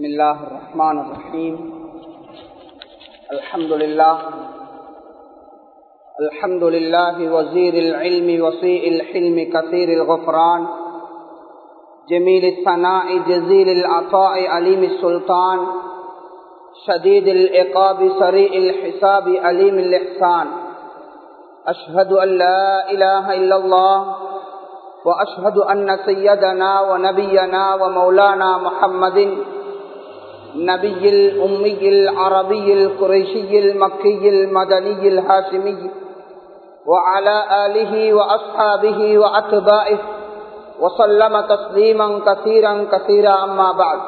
بسم الله الرحمن الرحيم. الحمد لله. الحمد لله وزير العلم وسيء الحلم كثير الغفران. جميل الثناء جزيل العطاء عليم السلطان. شديد العقاب سريع الحساب عليم الإحسان. أشهد أن لا إله إلا الله وأشهد أن سيدنا ونبينا ومولانا محمد نبي الأمي العربي القريشي المكي المدني الهاشمي وعلى آله وأصحابه وأتباعه وسلم تسليما كثيرا كثيرا أما بعد.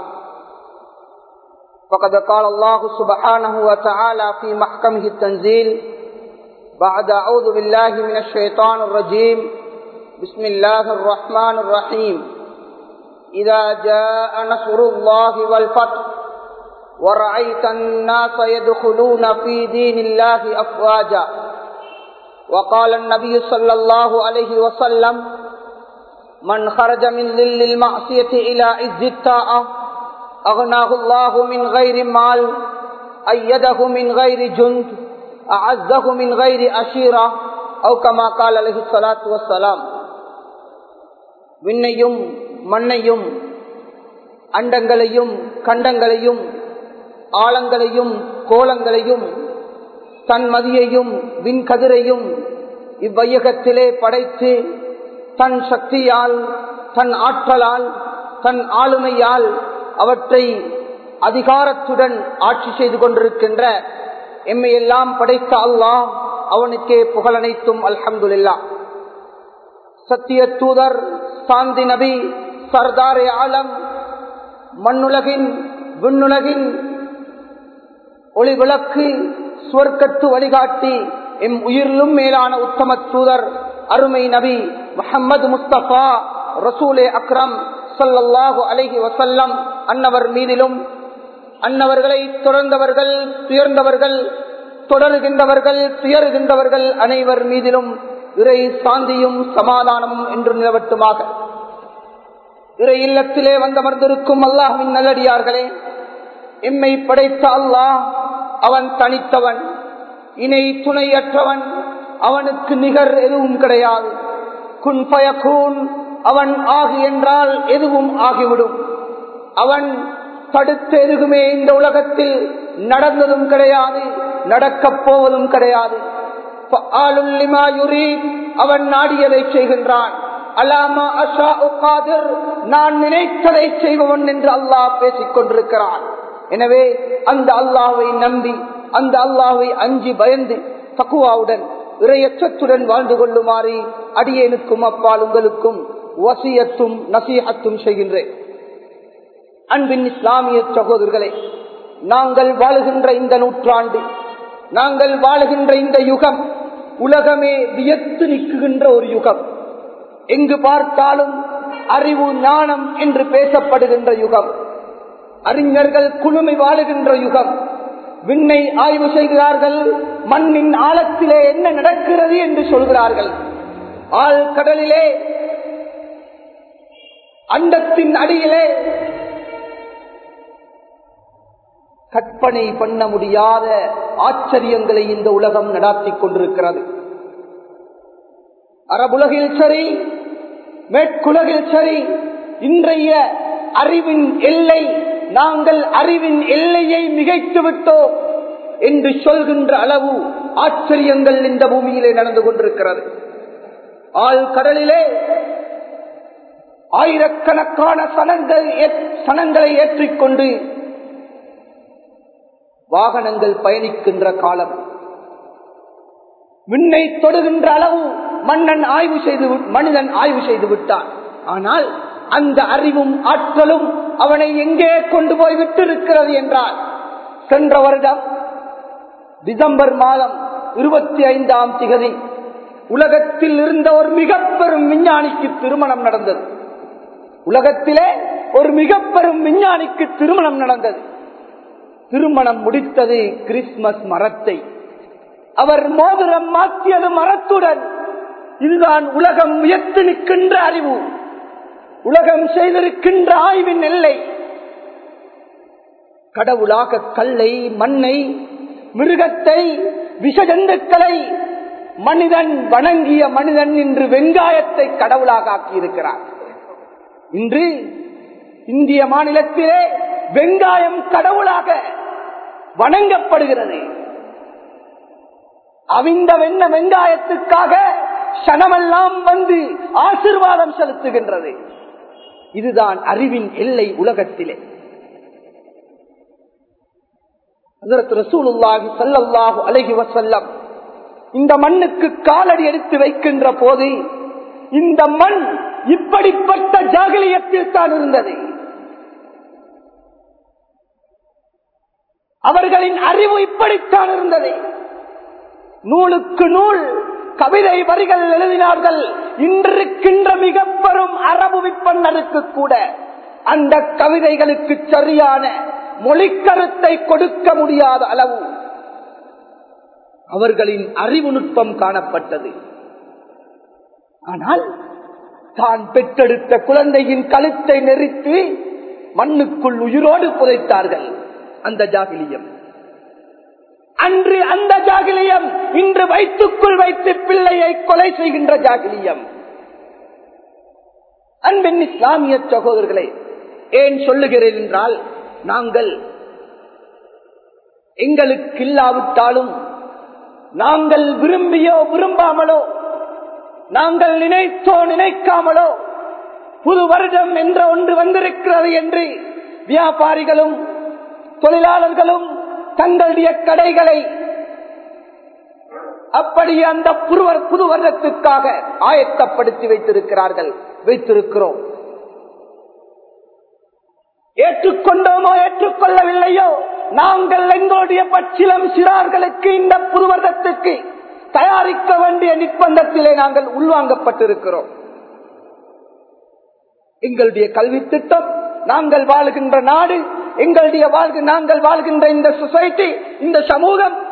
فقد قال الله سبحانه وتعالى في محكمه التنزيل بعد أعوذ بالله من الشيطان الرجيم بسم الله الرحمن الرحيم. إذا جاء نصر الله والفتح ورأيت الناس يدخلون في دين الله أفواجا وقال النبي صلى الله عليه وسلم من خرج من ذل المعصية إلى عز الطاعة أغناه الله من غير مال أيده من غير جند أعزه من غير أشيرة أو كما قال عليه الصلاة والسلام விண்ணையும் மண்ணையும் அண்டங்களையும் கண்டங்களையும் ஆழங்களையும் கோலங்களையும் தன் மதியையும் விண்கதிரையும் இவ்வையகத்திலே படைத்து தன் சக்தியால் தன் ஆற்றலால் தன் ஆளுமையால் அவற்றை அதிகாரத்துடன் ஆட்சி செய்து கொண்டிருக்கின்ற எம்மையெல்லாம் படைத்த அல்லாஹ் அவனுக்கே புகழனைத்தும் அல்ஹம்துல்லா சத்திய தூதர் சாந்தி நபி சர்தாரே ஆலம் மண்ணுலகின் விண்ணுலகின் ஒளி விளக்கு சுவர்க்கத்து வழிகாட்டி எம் உயிரிலும் மேலான உத்தம தூதர் அருமை நபி முகமது முஸ்தபா ரசூலே அக்ரம் சொல்லல்லாஹு அலஹி வசல்லம் அன்னவர் மீதிலும் அன்னவர்களை தொடர்ந்தவர்கள் துயர்ந்தவர்கள் தொடருகின்றவர்கள் துயருகின்றவர்கள் அனைவர் மீதிலும் இறை சாந்தியும் சமாதானமும் என்று நிலவட்டுமாக. இறை இல்லத்திலே வந்தமர்ந்திருக்கும் அல்லாஹின் நல்லடியார்களே எம்மை படைத்த அல்லாஹ் அவன் தனித்தவன் இணை துணையற்றவன் அவனுக்கு நிகர் எதுவும் கிடையாது. குன் பயக்கூன் அவன் ஆகு என்றால் எதுவும் ஆகிவிடும். அவன் தடுத்து எதுவுமே இந்த உலகத்தில் நடந்ததும் கிடையாது நடக்கப் போவதும் கிடையாது. அவன் நாடியதை செய்கின்றான். அலாமா அஷா உகாதர் நான் நினைத்ததை செய்பவன் என்று அல்லாஹ் பேசிக் கொண்டிருக்கிறான் எனவே அந்த அல்லாவை நம்பி அந்த அல்லாவை அஞ்சி பயந்து தக்குவாவுடன் இறையற்றத்துடன் வாழ்ந்து கொள்ளுமாறு அடியேனுக்கும் அப்பால் உங்களுக்கும் வசியத்தும் நசீகத்தும் செய்கின்றேன். அன்பின் இஸ்லாமிய சகோதரர்களே நாங்கள் வாழுகின்ற இந்த நூற்றாண்டு நாங்கள் வாழுகின்ற இந்த யுகம் உலகமே வியத்து நிற்குகின்ற ஒரு யுகம். எங்கு பார்த்தாலும் அறிவு ஞானம் என்று பேசப்படுகின்ற யுகம். அறிஞர்கள் குழுமை வாழுகின்ற யுகம். விண்ணை ஆய்வு செய்கிறார்கள் மண்ணின் ஆழத்திலே என்ன நடக்கிறது என்று சொல்கிறார்கள். ஆள் கடலிலே அண்டத்தின் அடியிலே கற்பனை பண்ண முடியாத ஆச்சரியங்களை இந்த உலகம் நடாத்தி கொண்டிருக்கிறது. அரபுலகில் சரி மேற்குலகில் சரி இன்றைய அறிவின் எல்லை நாங்கள் அறிவின் எல்லையை மிகைத்து விட்டோம் என்று சொல்கின்ற அளவு ஆச்சரியங்கள் இந்த பூமியிலே நடந்து கொண்டிருக்கிறது. ஆள் கடலிலே ஆயிரக்கணக்கான சனங்கள் சனங்களை ஏற்றிக்கொண்டு வாகனங்கள் பயணிக்கின்ற காலம். விண்ணை தொடுகின்ற அளவு மன்னன் ஆய்வு செய்து மனிதன் ஆய்வு செய்து விட்டான். ஆனால் அந்த அறிவும் ஆற்றலும் அவனை எங்கே கொண்டு போய் விட்டிருக்கிறது என்றால் சென்ற வருடம் டிசம்பர் மாதம் இருபத்தி ஐந்தாம் திகதி உலகத்தில் இருந்த ஒரு மிக பெரும் விஞ்ஞானிக்கு திருமணம் நடந்தது. உலகத்திலே ஒரு மிக பெரும் விஞ்ஞானிக்கு திருமணம் நடந்தது. திருமணம் முடித்தது கிறிஸ்துமஸ் மரத்தை. அவர் மோதிரம் மாற்றியது மரத்துடன். இதுதான் உலகம் உயர்த்து நிற்கின்ற அறிவு. உலகம் செய்திருக்கின்ற ஆய்வின் எல்லை. கடவுளாக கல்லை மண்ணை மிருகத்தை விஷஜந்துக்களை மனிதன் வணங்கிய மனிதன் இன்று வெங்காயத்தை கடவுளாக ஆக்கியிருக்கிறார். இன்று இந்திய மாநிலத்திலே வெங்காயம் கடவுளாக வணங்கப்படுகிறது. அவிந்த வெண்ண வெங்காயத்துக்காக சனமெல்லாம் வந்து ஆசிர்வாதம் செலுத்துகின்றது. இதுதான் அறிவின் எல்லை உலகத்திலே. அழகி வசல்லம் இந்த மண்ணுக்கு காலடி எடுத்து வைக்கின்ற போது இந்த மண் இப்படிப்பட்ட ஜாகலியத்தில் தான் இருந்தது. அவர்களின் அறிவு இப்படித்தான் இருந்தது. நூலுக்கு நூல் கவிதை வரிகள் எழுதினார்கள். இன்றிருக்கின்ற மிக பெரும் அரபு விற்பனருக்கு கூட அந்த கவிதைகளுக்கு சரியான மொழிக்கருத்தை கொடுக்க முடியாத அளவு அவர்களின் அறிவு நுட்பம் காணப்பட்டது. ஆனால் தான் பெற்றெடுத்த குழந்தையின் கழுத்தை நெறித்து மண்ணுக்குள் உயிரோடு புதைத்தார்கள். அந்த ஜாகிலியம். அன்று அந்த ஜாகிலியம் இன்று வயிற்றுக்குள் வைத்து பிள்ளையை கொலை செய்கின்ற ஜாகிலியம். அன்பின் இஸ்லாமிய சகோதரர்களை ஏன் சொல்லுகிறேன் என்றால் நாங்கள் எங்களுக்கு இல்லாவிட்டாலும் நாங்கள் விரும்பியோ விரும்பாமலோ நாங்கள் நினைத்தோ நினைக்காமலோ புது வருடம் என்ற ஒன்று வந்திருக்கிறது என்று வியாபாரிகளும் தொழிலாளர்களும் தங்களுடைய கடைகளை. அப்படியே அந்த புது வருடத்துக்காக ஆயத்தப்படுத்தி வைத்திருக்கிறார்கள். வைத்திருக்கிறோம். ஏற்றுக்கொண்டோமோ ஏற்றுக்கொள்ளவில்லையோ நாங்கள் எங்களுடைய பச்சிலம் சிறார்களுக்கு இந்த புது தயாரிக்க வேண்டிய நிர்பந்தத்திலே நாங்கள் உள்வாங்கப்பட்டிருக்கிறோம். எங்களுடைய கல்வி திட்டம் நாங்கள் வாழுகின்ற நாடு எங்களுடைய வாழ்க நாங்கள் வாழ்கின்ற இந்த சொசைட்டி இந்த சமூகம்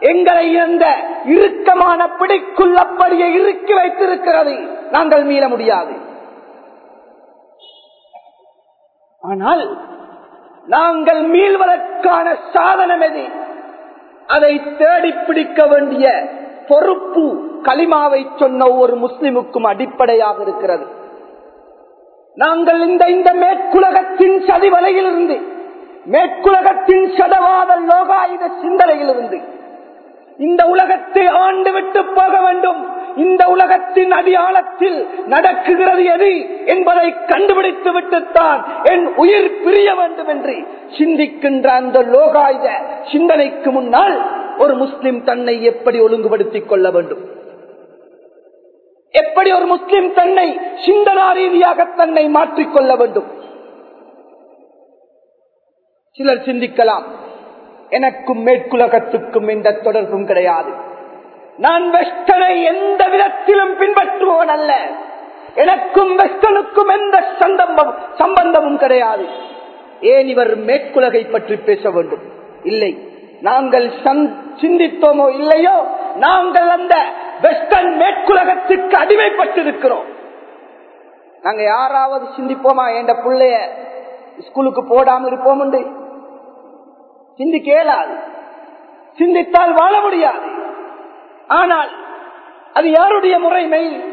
எங்களை இந்த இறுக்கமான பிடிக்குள் அப்படியே இறுக்கி வைத்திருக்கிறது. நாங்கள் மீள முடியாது. ஆனால் நாங்கள் மீள்வதற்கான சாதனம் எது? அதை தேடி பிடிக்க வேண்டிய பொறுப்பு களிமாவை சொன்ன ஒரு முஸ்லிமுக்கும் அடிப்படையாக இருக்கிறது. நாங்கள் இந்த இந்த மேற்குலகத்தின் சதிவலையிலிருந்து மேற்குலகத்தின் சதவாத லோகாயுத சிந்தனையிலிருந்து இந்த உலகத்தை ஆண்டு விட்டு போக வேண்டும். இந்த உலகத்தின் அடியாளத்தில் நடக்குகிறது எது என்பதை கண்டுபிடித்து விட்டுத்தான் என் உயிர் பிரிய வேண்டும் என்று சிந்திக்கின்ற அந்த லோகாயுத சிந்தனைக்கு முன்னால் ஒரு முஸ்லிம் தன்னை எப்படி ஒழுங்குபடுத்திக் கொள்ள வேண்டும்? எப்படி ஒரு முஸ்லிம் தன்னை சிந்தனா ரீதியாக தன்னை மாற்றிக்கொள்ள வேண்டும்? சிலர் சிந்திக்கலாம். எனக்கும் மேற்குலகத்துக்கும் எந்த தொடர்பும் கிடையாது. நான் வெஸ்டனை எந்த விதத்திலும் பின்பற்றுவோன் அல்ல. எனக்கும் வெஸ்டனுக்கும் எந்த சந்தம்பம் சம்பந்தமும் கிடையாது. ஏன் இவர் மேற்குலகை பற்றி பேச வேண்டும்? இல்லை. நாங்கள் சிந்தித்தோமோ இல்லையோ? நாங்கள் அந்த வெஸ்டர்ன் மேற்குலகத்துக்கு அடிமைப்பட்டிருக்கிறோம். நாங்க யாராவது சிந்திப்போமா? என்ற பிள்ளைய ஸ்கூலுக்கு போடாம இருப்போம் உண்டு. சிந்திக்க இயலாது சிந்தித்தால் வாழ முடியாது. ஆனால் அது யாருடைய முறைமை?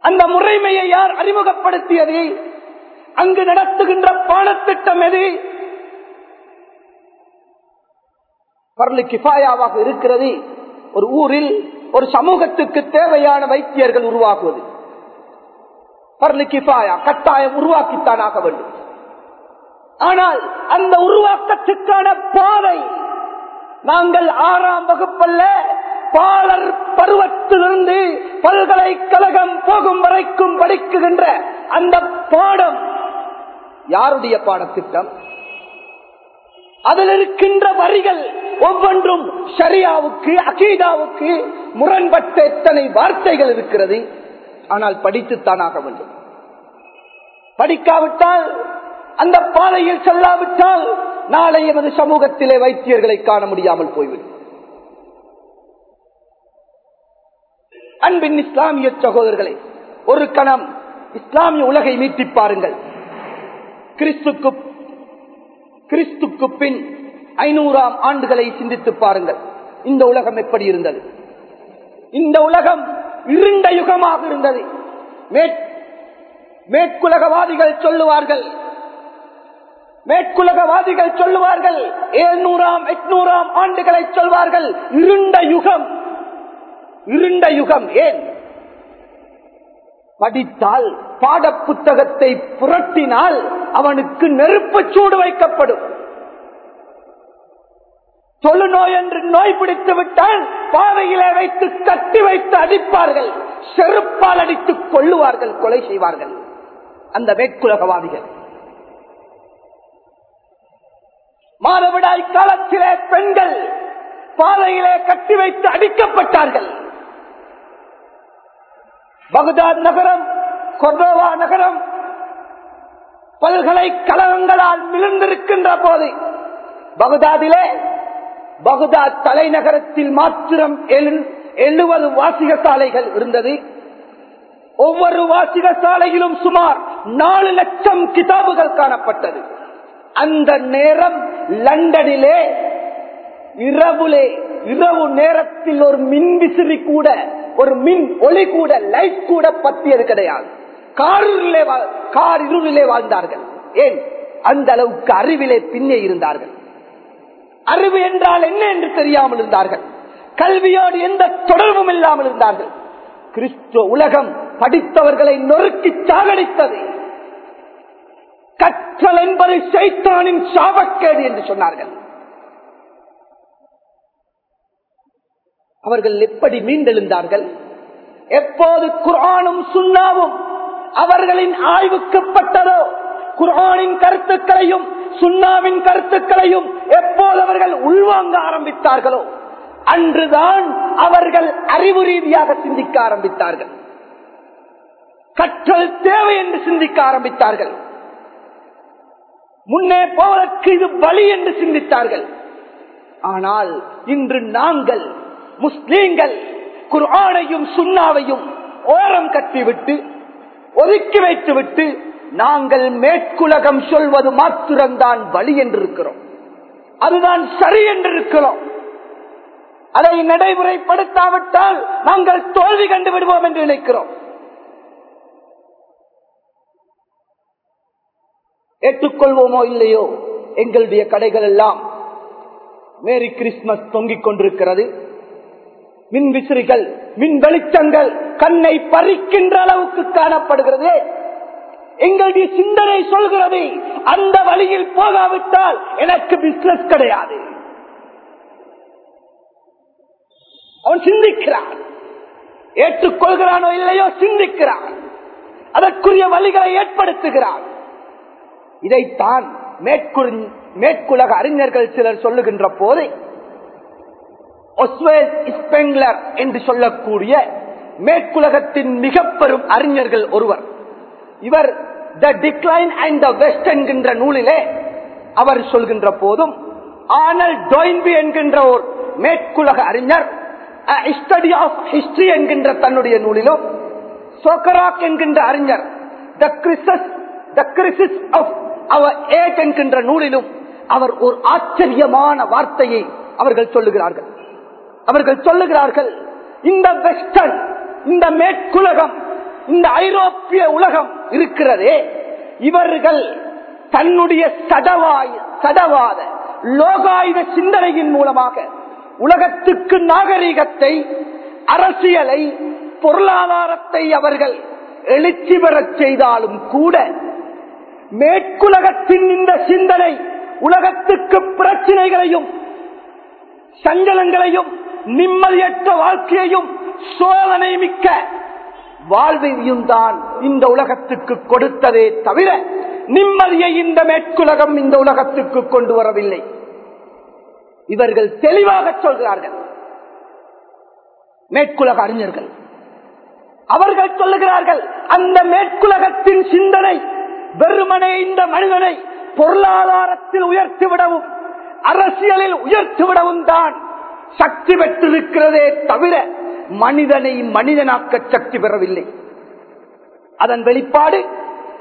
அந்த முறைமையை யார் அறிமுகப்படுத்தியது? அங்கு நடத்துகின்ற பாடத்திட்டம் எது? பர்லு கிஃபாயாவாக இருக்கிறது. ஒரு ஊரில் ஒரு சமூகத்துக்கு தேவையான வைத்தியர்கள் உருவாக்குவது பர்லு கிஃபாயா கட்டாயம் உருவாக்கித்தான் ஆக வேண்டும். ஆனால் அந்த உருவாக்கத்துக்கான பாதை நாங்கள் ஆறாம் வகுப்பல்ல பாலர் பருவத்திலிருந்து பல்கலைக்கழகம் போகும் வரைக்கும் படிக்குகின்ற அந்த பாடம் யாருடைய பாடத்திட்டம்? அதில் இருக்கின்ற வரிகள் ஒவ்வொன்றும் ஷரியாவுக்கு அகீதாவுக்கு முரண்பட்ட எத்தனை வார்த்தைகள் இருக்கிறது? ஆனால் படித்துத்தான் ஆக வேண்டும். படிக்காவிட்டால் அந்த பாதையில் செல்லாவிட்டால் நாளை எமது சமூகத்திலே வைத்தியர்களை காண முடியாமல் போய்விடும். அன்பின் இஸ்லாமிய சகோதரர்களே ஒரு கணம் இஸ்லாமிய உலகை மீட்டி பாருங்கள். கிறிஸ்துக்கு கிறிஸ்துக்கு பின் ஐநூறாம் ஆண்டுகளை சிந்தித்து பாருங்கள். இந்த உலகம் எப்படி இருந்தது? இந்த உலகம் இருண்ட யுகமாக இருந்தது. மேற்குலகவாதிகள் சொல்லுவார்கள் மேற்குலகவாதிகள் சொல்லுவார்கள் எழுநூறாம் எட்நூறாம் ஆண்டுகளை சொல்வார்கள் இருண்ட யுகம். இருண்ட யுகம் ஏன்? படித்தால் பாட புத்தகத்தை புரட்டினால் அவனுக்கு நெருப்பு சூடு வைக்கப்படும். தொழுநோய் என்று நோய் பிடித்து விட்டால் பாதையிலே வைத்து கட்டி வைத்து அடிப்பார்கள். செருப்பால் அடித்துக் கொள்ளுவார்கள் கொலை செய்வார்கள். அந்த மேற்குலகவாதிகள். மாதவிடாய் காலத்திலே பெண்கள் பாதையிலே கட்டி வைத்து அடிக்கப்பட்டார்கள். பகுதாத் நகரம் கொர்டோவா நகரம் பல்கலைக்கழகங்களால் விழுந்திருக்கின்ற போது பகுதாதிலே பகுதாத் தலைநகரத்தில் மாத்திரம் எழுபது வாசிக சாலைகள் இருந்தது. ஒவ்வொரு வாசிக சாலையிலும் சுமார் நாலு லட்சம் கிதாபுகள் காணப்பட்டது. அந்த நேரம் லண்டனிலே இரவுலே இரவு நேரத்தில் ஒரு மின் விசிறி கூட ஒரு மின் ஒளி கூட லைட் கூட பத்தியது கிடையாது. காரிலே கார் இருளிலே வாழ்ந்தார்கள். ஏன்? அந்த அளவுக்கு அறிவிலே பின்னே இருந்தார்கள். அறிவு என்றால் என்ன என்று தெரியாமல் இருந்தார்கள். கல்வியோடு எந்த தொடர்பும் இல்லாமல் இருந்தார்கள். கிறிஸ்துவ உலகம் படித்தவர்களை நொறுக்கி சாகடித்தது. கற்றல் என்பது சைத்தானின் சாபக்கேடு என்று சொன்னார்கள். அவர்கள் எப்படி மீண்டெழுந்தார்கள்? எப்போது குரானும் சுண்ணாவும் அவர்களின் ஆய்வுக்குப்பட்டதோ குரானின் கருத்துக்களையும் சுண்ணாவின் கருத்துக்களையும் எப்போது அவர்கள் உள்வாங்க ஆரம்பித்தார்களோ அன்றுதான் அவர்கள் அறிவு ரீதியாக சிந்திக்க ஆரம்பித்தார்கள். கற்றல் தேவை என்று சிந்திக்க ஆரம்பித்தார்கள். முன்னே போவதற்கு இது வழி என்று சிந்தித்தார்கள். ஆனால் இன்று நாங்கள் முஸ்லீம்கள் குர்ஆனையும் சுண்ணாவையும் ஓரம் கட்டிவிட்டு ஒதுக்கி வைத்துவிட்டு நாங்கள் மேற்குலகம் சொல்வது மாத்திரம்தான் வழி என்றிருக்கிறோம். அதுதான் சரி என்றிருக்கிறோம். அதை நடைமுறைப்படுத்தாவிட்டால் நாங்கள் தோல்வி கண்டு விடுவோம் என்று நினைக்கிறோம். ஏற்றுக்கொள்வோமோ இல்லையோ? எங்களுடைய கடைகள் எல்லாம் மேரி கிறிஸ்துமஸ் தொங்கிக் கொண்டிருக்கிறது. மின் விசிறிகள் மின் வெளிச்சங்கள் கண்ணை பறிக்கின்ற அளவுக்கு காணப்படுகிறது. எங்களுடைய சிந்தனை சொல்கிறது அந்த வழியில் போகாவிட்டால் எனக்கு பிசினஸ் கிடையாது. அவன் சிந்திக்கிறான். ஏற்றுக்கொள்கிறானோ இல்லையோ சிந்திக்கிறான். அதற்குரிய வழிகளை ஏற்படுத்துகிறான். இதைத்தான் மேற்குலக அறிஞர்கள் சிலர் சொல்லுகின்ற போது ஸ்பெங்லர் என்று சொல்லக்கூடிய மேற்குலகத்தின் மிக பெரும் அறிஞர்கள் ஒருவர். இவர் the decline and the west என்கின்ற நூலிலே அவர் சொல்கின்ற போதும் ஆனால் டொயின்பி என்கின்ற ஒரு மேற்குலக அறிஞர் ஸ்டடி ஆஃப் ஹிஸ்டரி என்கின்ற தன்னுடைய நூலிலும் சோக்கராக் என்கின்ற அறிஞர் the crisis the crisis of our age என்கின்ற நூலிலும் அவர் ஒரு ஆச்சரியமான வார்த்தையை அவர்கள் சொல்லுகிறார்கள். அவர்கள் சொல்லுகிறார்கள் இந்த வெஸ்டர்ன் இந்த மேற்குலகம் இந்த ஐரோப்பிய உலகம் இருக்கிறதே. இவர்கள் தன்னுடைய சடவாய் சடவாத லோகாயுத சிந்தனையின் மூலமாக உலகத்துக்கு நாகரிகத்தை அரசியலை பொருளாதாரத்தை அவர்கள் எழுச்சி பெறச் செய்தாலும் கூட மேற்குலகத்தின் இந்த சிந்தனை உலகத்துக்கு பிரச்சனைகளையும் சஞ்சலங்களையும் நிம்மதியற்ற வாழ்க்கையையும் சோதனை மிக்க வாழ்வையும் தான் இந்த உலகத்துக்கு கொடுத்ததே தவிர நிம்மதியை இந்த மேற்குலகம் இந்த உலகத்துக்கு கொண்டு வரவில்லை. இவர்கள் தெளிவாக சொல்கிறார்கள். மேற்குலக அறிஞர்கள். அவர்கள் சொல்லுகிறார்கள் அந்த மேற்குலகத்தின் சிந்தனை வெறுமனே இந்த மனிதனை பொருளாதாரத்தில் உயர்த்திவிடவும் அரசியலில் உயர்த்திவிடவும் தான் சக்தி பெற்றிருக்கிறதே தவிர மனிதனை மனிதனாக்க சக்தி பெறவில்லை. அதன் வெளிப்பாடு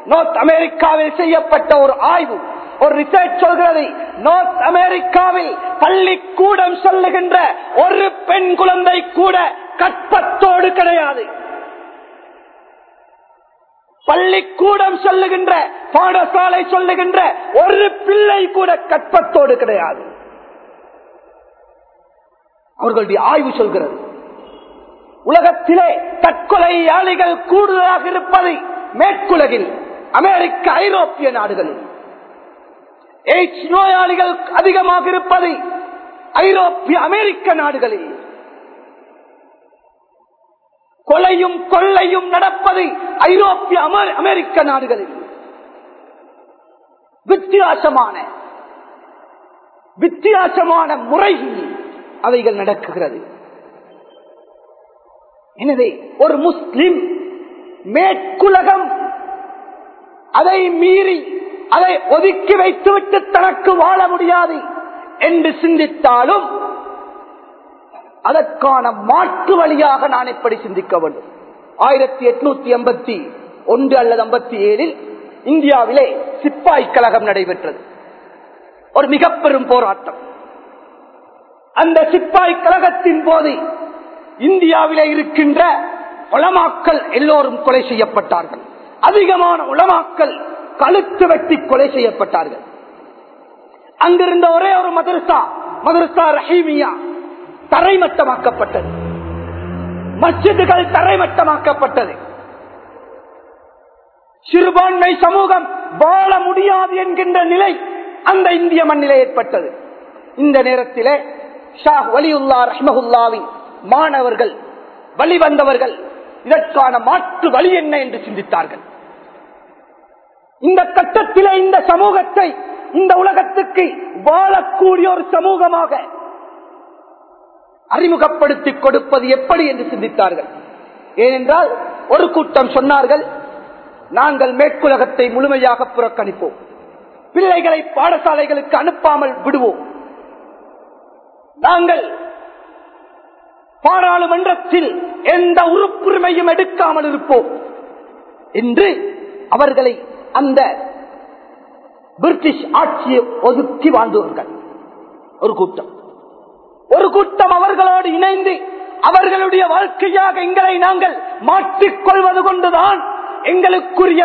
நோர்த் அமெரிக்காவில் செய்யப்பட்ட ஒரு ஆய்வு ஒரு ரிசர்ச் சொல்கிறது. நார்த் அமெரிக்காவில் பள்ளிக்கூடம் சொல்லுகின்ற ஒரு பெண் குழந்தை கூட கற்பத்தோடு கிடையாது. பள்ளிக்கூடம் சொல்லுகின்ற பாடசாலை சொல்லுகின்ற ஒரு பிள்ளை கூட கற்பத்தோடு கிடையாது. அவர்களுடைய ஆய்வு சொல்கிறது. உலகத்திலே தற்கொலையாளிகள் கூடுதலாக இருப்பதை மேற்குலகில் அமெரிக்க ஐரோப்பிய நாடுகளில் எய்ட்ஸ் நோயாளிகள் அதிகமாக இருப்பதை ஐரோப்பிய அமெரிக்க நாடுகளில் கொலையும் கொள்ளையும் நடப்பது ஐரோப்பிய அமெ- அமெரிக்க நாடுகளில். வித்தியாசமான வித்தியாசமான முறையில் அவைகள் நடக்குகிறது. எனவே ஒரு முஸ்லிம் மேற்குலகம் அதை மீறி அதை ஒதுக்கி வைத்துவிட்டு தனக்கு வாழ முடியாது என்று சிந்தித்தாலும் அதற்கான மாற்று வழியாக நான் எப்படி சிந்திக்க வேண்டும்? ஆயிரத்தி எட்நூத்தி எண்பத்தி ஒன்று அல்லது ஐம்பத்தி ஏழில் இந்தியாவிலே சிப்பாய் கழகம் நடைபெற்றது. ஒரு மிக பெரும் போராட்டம். அந்த சிப்பாய் கழகத்தின் போது இந்தியாவிலே இருக்கின்ற உளமாக்கல் எல்லோரும் கொலை செய்யப்பட்டார்கள். அதிகமான உளமாக்கல் கழுத்து வெட்டி கொலை செய்யப்பட்டார்கள். அங்கிருந்த ஒரே ஒரு மதரசா மதரசா ரஹீமியா தரைமட்டமாக்கப்பட்டது. மஸ்ஜிதுகள் தரைமட்டமாக்கப்பட்டது. சிறுபான்மை சமூகம் வாழ முடியாது என்கின்ற நிலை அந்த இந்திய மண்ணிலே ஏற்பட்டது. இந்த நேரத்திலே ஷா வலியுல்லா ரஹ்மகுல்லாவின் மாணவர்கள் வழிவந்தவர்கள் இதற்கான மாற்று வழி என்ன என்று சிந்தித்தார்கள். இந்த கட்டத்திலே இந்த சமூகத்தை இந்த உலகத்துக்கு வாழக்கூடிய ஒரு சமூகமாக அறிமுகப்படுத்திக் கொடுப்பது எப்படி என்று சிந்தித்தார்கள். ஏனென்றால் ஒரு கூட்டம் சொன்னார்கள் நாங்கள் மேற்குலகத்தை முழுமையாக புறக்கணிப்போம். பிள்ளைகளை பாடசாலைகளுக்கு அனுப்பாமல் விடுவோம். நாங்கள் பாராளுமன்றத்தில் எந்த உறுப்புரிமையும் எடுக்காமல் இருப்போம். என்று அவர்களை அந்த பிரிட்டிஷ் ஆட்சியை ஒதுக்கி வாழ்ந்தவர்கள். ஒரு கூட்டம். ஒரு கூட்டம் அவர்களோடு இணைந்து அவர்களுடைய வாழ்க்கையாக எங்களை நாங்கள் மாற்றிக்கொள்வது கொண்டுதான் எங்களுக்குரிய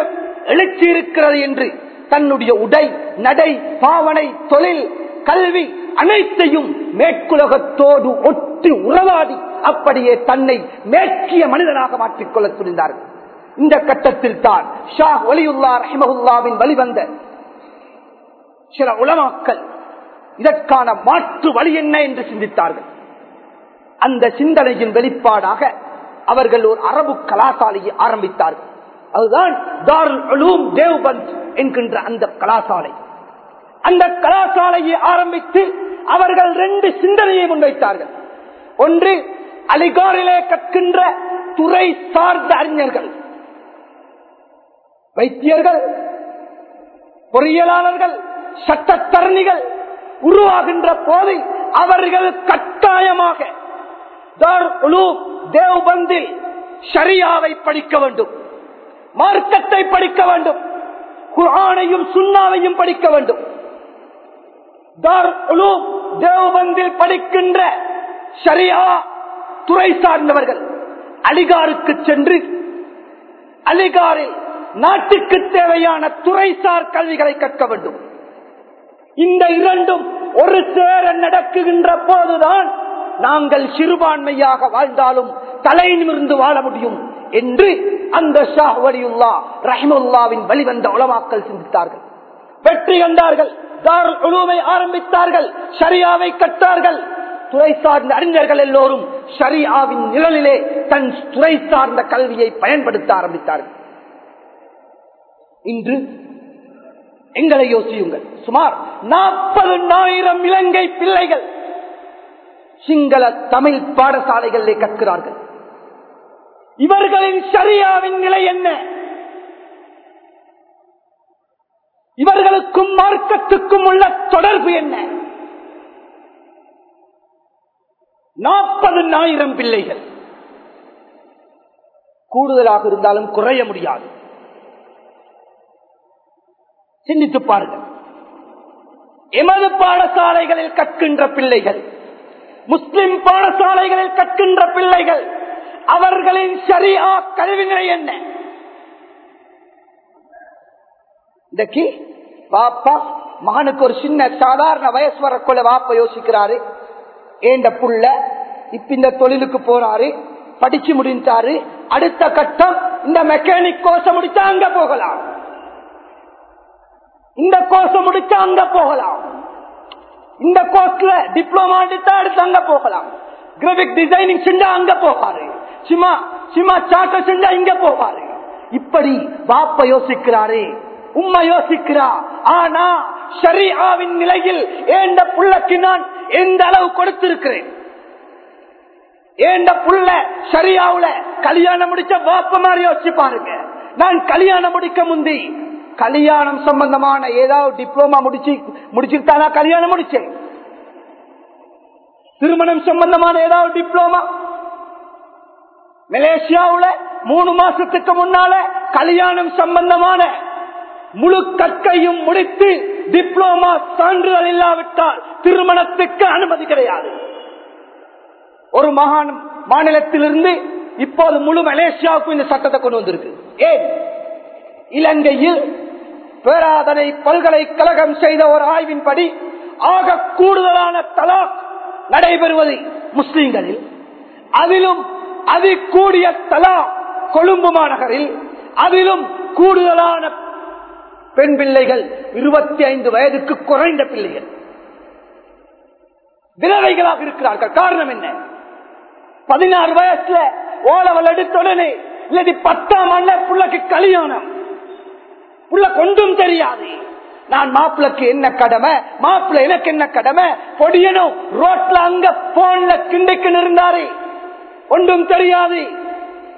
எழுச்சி இருக்கிறது என்று தன்னுடைய உடை நடை பாவனை தொழில் கல்வி அனைத்தையும் மேற்குலகத்தோடு ஒட்டி உறவாடி அப்படியே தன்னை மேற்கிய மனிதனாக மாற்றிக்கொள்ள துணிந்தார்கள் இந்த கட்டத்தில் தான் ஷா ஒலியுல்லா ரஹிமகுல்லாவின் வழிவந்த சில உலமாக்கள் இதற்கான மாற்று வழி என்ன என்று சிந்தித்தார்கள். அந்த சிந்தனையின் வெளிப்பாடாக அவர்கள் ஒரு அரபு கலாசாலையை ஆரம்பித்தார்கள். அதுதான் தேவ்பந்த் என்கின்ற அந்த கலாசாலை. அந்த கலாசாலையை ஆரம்பித்து அவர்கள் ரெண்டு சிந்தனையை முன்வைத்தார்கள். ஒன்று அலிகாரிலே கற்கின்ற துறை சார்ந்த அறிஞர்கள். வைத்தியர்கள் பொறியியலாளர்கள் சட்டத்தரணிகள் உருவாகின்ற போது அவர்கள் கட்டாயமாக தேவ்பந்தில் ஷரியாவை படிக்க வேண்டும் மார்க்கத்தை படிக்க வேண்டும் குரானையும் சுண்ணாவையும் படிக்க வேண்டும். தார் உலூம் தேவ்பந்தில் படிக்கின்ற ஷரியா துறை சார்ந்தவர்கள் அலிகாருக்கு சென்று அலிகாரில் நாட்டுக்கு தேவையான துறைசார் கல்விகளை கற்க வேண்டும். இந்த இரண்டும் ஒரு சேர நடக்குகின்ற போதுதான் நாங்கள் சிறுபான்மையாக வாழ்ந்தாலும் தலையிலிருந்து வாழ முடியும் என்று அந்த ஷா வலியுல்லா ரஹிமுல்லாவின் வழிவந்த உளமாக்கல் சிந்தித்தார்கள். வெற்றி கண்டார்கள் தாருல் ஆரம்பித்தார்கள் ஷரியாவை கட்டார்கள். துறை சார்ந்த அறிஞர்கள் எல்லோரும் ஷரியாவின் நிழலிலே தன் துறை சார்ந்த கல்வியை பயன்படுத்த ஆரம்பித்தார்கள். இன்று எங்களை யோசியுங்கள். சுமார் நாற்பது ஆயிரம் இலங்கை பிள்ளைகள் சிங்கள தமிழ் பாடசாலைகளில் கற்கிறார்கள். இவர்களின் சரியாவின் நிலை என்ன? இவர்களுக்கும் மார்க்கத்துக்கும் உள்ள தொடர்பு என்ன? நாற்பது ஆயிரம் பிள்ளைகள். கூடுதலாக இருந்தாலும் குறைய முடியாது. சிந்தித்து பாருங்கள். எமது பாடசாலைகளில் கற்கின்ற பிள்ளைகள் முஸ்லிம் பாடசாலைகளில் கற்கின்ற பிள்ளைகள் அவர்களின் சரியா கல்வி நிலை என்ன? இன்றைக்கு பாப்பா மகனுக்கு ஒரு சின்ன சாதாரண வயசு வரக்குள்ள வாப்ப யோசிக்கிறாரு. ஏண்ட புள்ள இப்ப இந்த தொழிலுக்கு போறாரு படிச்சு முடிஞ்சாரு அடுத்த கட்டம் இந்த மெக்கானிக் கோர்ஸ் முடிச்சா அங்க போகலாம். இந்த கோர்ஸ் முடிச்சா அங்க போகலாம். இந்த கோர்ஸ்ல டிப்ளமா எடுத்தா எடுத்து அங்க போகலாம். கிராபிக் டிசைனிங் செஞ்சா அங்க போவாரு சிமா சிமா சாட்ட செஞ்சா இங்க போவாரு இப்படி பாப்ப யோசிக்கிறாரு உம்மா யோசிக்கிறா. ஆனா ஷரியாவின் நிலையில் ஏண்ட புள்ளக்கு நான் எந்த அளவு கொடுத்திருக்கிறேன்? ஏண்ட புள்ள ஷரியாவுல கல்யாணம் முடிச்ச பாப்ப மாதிரி யோசிச்சு பாருங்க. நான் கல்யாணம் முடிக்க முந்தி கல்யாணம் சம்பந்தமான ஏதாவது டிப்ளமா முடிச்சு முடிச்சிருத்தானா கல்யாணம் முடிச்சேன் திருமணம் சம்பந்தமான ஏதாவது டிப்ளமா மலேசியாவுல மூணு மாசத்துக்கு முன்னால கல்யாணம் சம்பந்தமான முழு கற்கையும் முடித்து டிப்ளமா சான்றிதழ் இல்லாவிட்டால் திருமணத்துக்கு அனுமதி கிடையாது. ஒரு மகான் மாநிலத்திலிருந்து இப்போது முழு மலேசியாவுக்கும் இந்த சட்டத்தை கொண்டு வந்திருக்கு. ஏன்? இலங்கையில் பேராதனை பல்கலைக்கழகம் செய்த ஒரு ஆய்வின்படி ஆக கூடுதலான தலாக் நடைபெறுவது முஸ்லிம்களில். அதிலும் அதி கூடிய தலா கொழும்பு மாநகரில் அதிலும் கூடுதலான பெண் பிள்ளைகள் இருபத்தி ஐந்து வயதுக்கு குறைந்த பிள்ளைகள். விதவைகளாக இருக்கிறார்கள். காரணம் என்ன? பதினாறு வயசுல ஓலவல் எடுத்த உடனே இல்லாட்டி பத்தாம் ஆண்ட புள்ளக்கு கல்யாணம். புள்ள கொஞ்சம் தெரியாது. நான் மாப்பிளக்கு என்ன கடமை? மாப்பிள்ள எனக்கு என்ன கடமை? பொடியனும் ரோட்ல அங்க போன்ல கிண்டைக்கு இருந்தாரு. ஒன்றும் தெரியாது.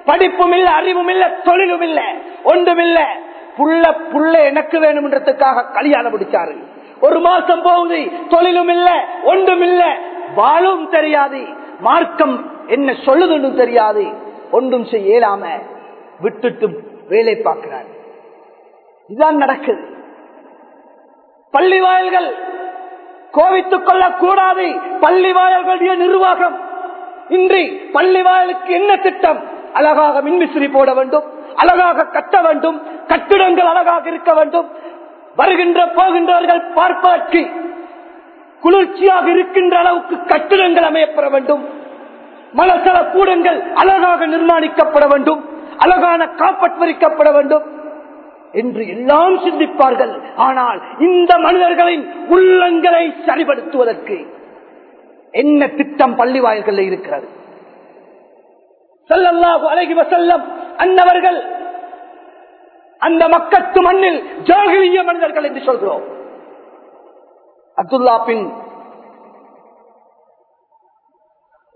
படிப்பும் இல்ல அறிவும் இல்ல தொழிலும் இல்ல ஒன்றும் இல்ல. புள்ள புள்ள எனக்கு வேணும்ன்றதுக்காக கல்யாணம் முடிச்சாரு. ஒரு மாசம் போகுது தொழிலும் இல்ல ஒன்றும் இல்ல. வாழும் தெரியாது. மார்க்கம் என்ன சொல்லுதுன்னு தெரியாது. ஒன்றும் செய்யலாம. விட்டுட்டு வேலை பார்க்கிறார். இதுதான் நடக்குது. பள்ளி வாயல்கள் கோவித்துக் கொள்ளக் கூடாது பள்ளி வாயல்களுடைய நிர்வாகம். இன்றி பள்ளி வாயலுக்கு என்ன திட்டம்? அழகாக மின்விசிறி போட வேண்டும். அழகாக கட்ட வேண்டும். கட்டிடங்கள் அழகாக இருக்க வேண்டும். வருகின்ற போகின்றவர்கள் பார்ப்பதற்கு குளிர்ச்சியாக இருக்கின்ற அளவுக்கு கட்டிடங்கள் அமையப்பட வேண்டும். மலசல கூடங்கள் அழகாக நிர்மாணிக்கப்பட வேண்டும். அழகான காப்பட்வரிக்கப்பட வேண்டும். என்று எல்லாம் சிந்திப்பார்கள். ஆனால் இந்த மனிதர்களின் உள்ளங்களை சரிபடுத்துவதற்கு என்ன திட்டம் பள்ளி வாயில்கள் இருக்கிறது? செல்லல்லாஹு அழகி வசல்லம் அன்னவர்கள் அந்த மக்கத்து மண்ணில் ஜோகிலிய மனிதர்கள் என்று சொல்கிறோம். அப்துல்லா பின்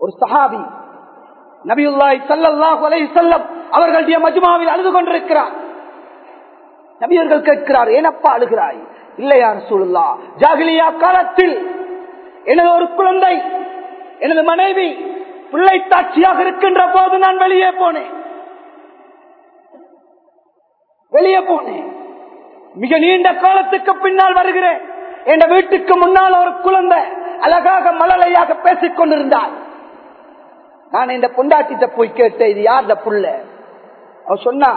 ஒரு சஹாபி நபியுல்லாய் சல்லாஹு அலை செல்லம் அவர்களுடைய மஜ்மாவில் அழுது கொண்டிருக்கிறார். நபியர்கள் கேட்கிறார் ஏனப்பா அழுகிறாய்? இல்லையா ரசூலுல்லா ஜாகிலியா காலத்தில் எனது ஒரு குழந்தை எனது மனைவி பிள்ளை தாட்சியாக இருக்கின்ற போது நான் வெளியே போனேன். வெளியே போனேன். மிக நீண்ட காலத்துக்கு பின்னால் வருகிறேன். என் வீட்டுக்கு முன்னால் ஒரு குழந்தை அழகாக மழலையாக பேசிக் கொண்டிருந்தாள். நான் இந்த பொண்டாட்டிட்ட போய் கேட்டேன் இது யார்த புள்ள? அவ சொன்னா